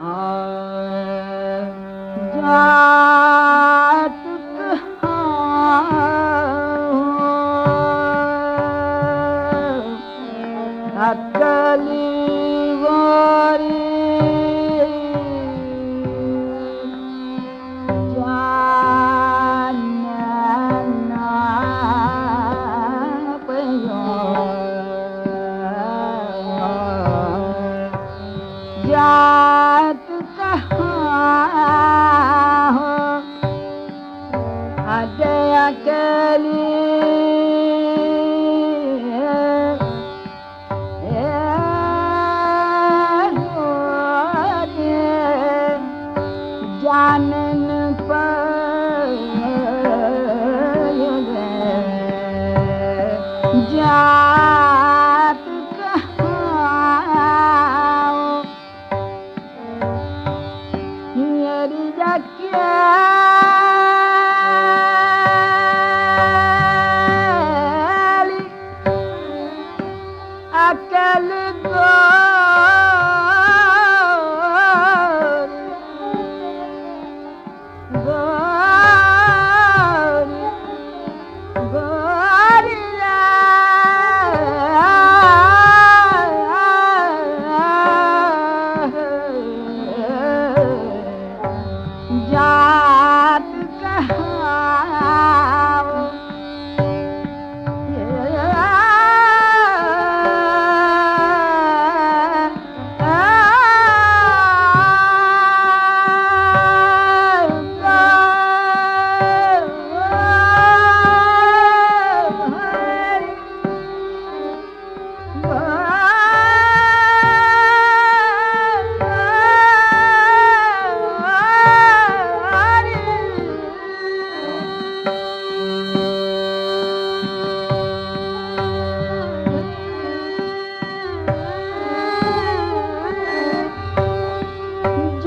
Thank अकली Kali বেলে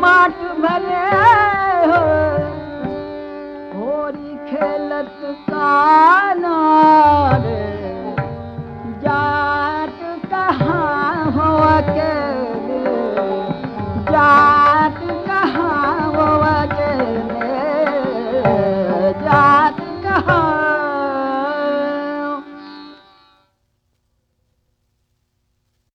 माट भले होरी खेलत काना।